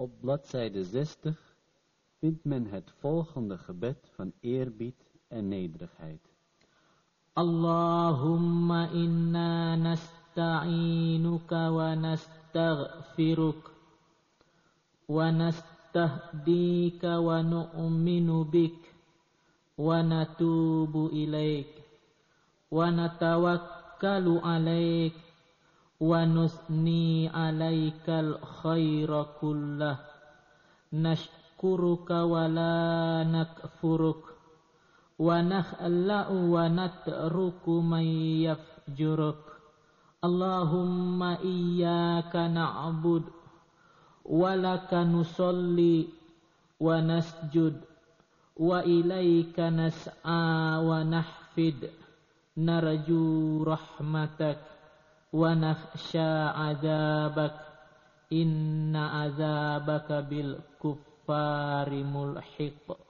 Op bladzijde 60 vindt men het volgende gebed van eerbied en nederigheid. Allahumma inna nasta'inuka wa nastaghfiruk wa nastahdika wa nu'minu bik wa natubu ilaik wa natawakkalu alaik wa nusni alaikal khaira kullah nashkuruka wa la nakfuruk wa nakhla'u wa natruku man yafjuruk Allahumma iyyaka na'bud wa laka nusalli wa ونخشى عذابك إن عذابك بالكفار ملحق.